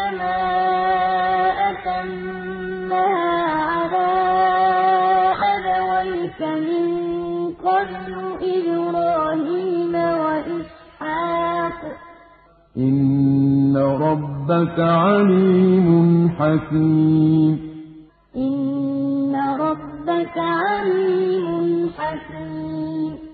كَمَا أَتَمَّهَا عَلَىٰ أَبَوَيْكَ مِن قَبْلُ إِبْرَاهِيمَ وَإِسْحَاقَ ۚ. إِنَّ رَبَّكَ عَلِيمٌ حَكِيمٌ. إِنَّ رَبَّكَ عَلِيمٌ حَكِيمٌ.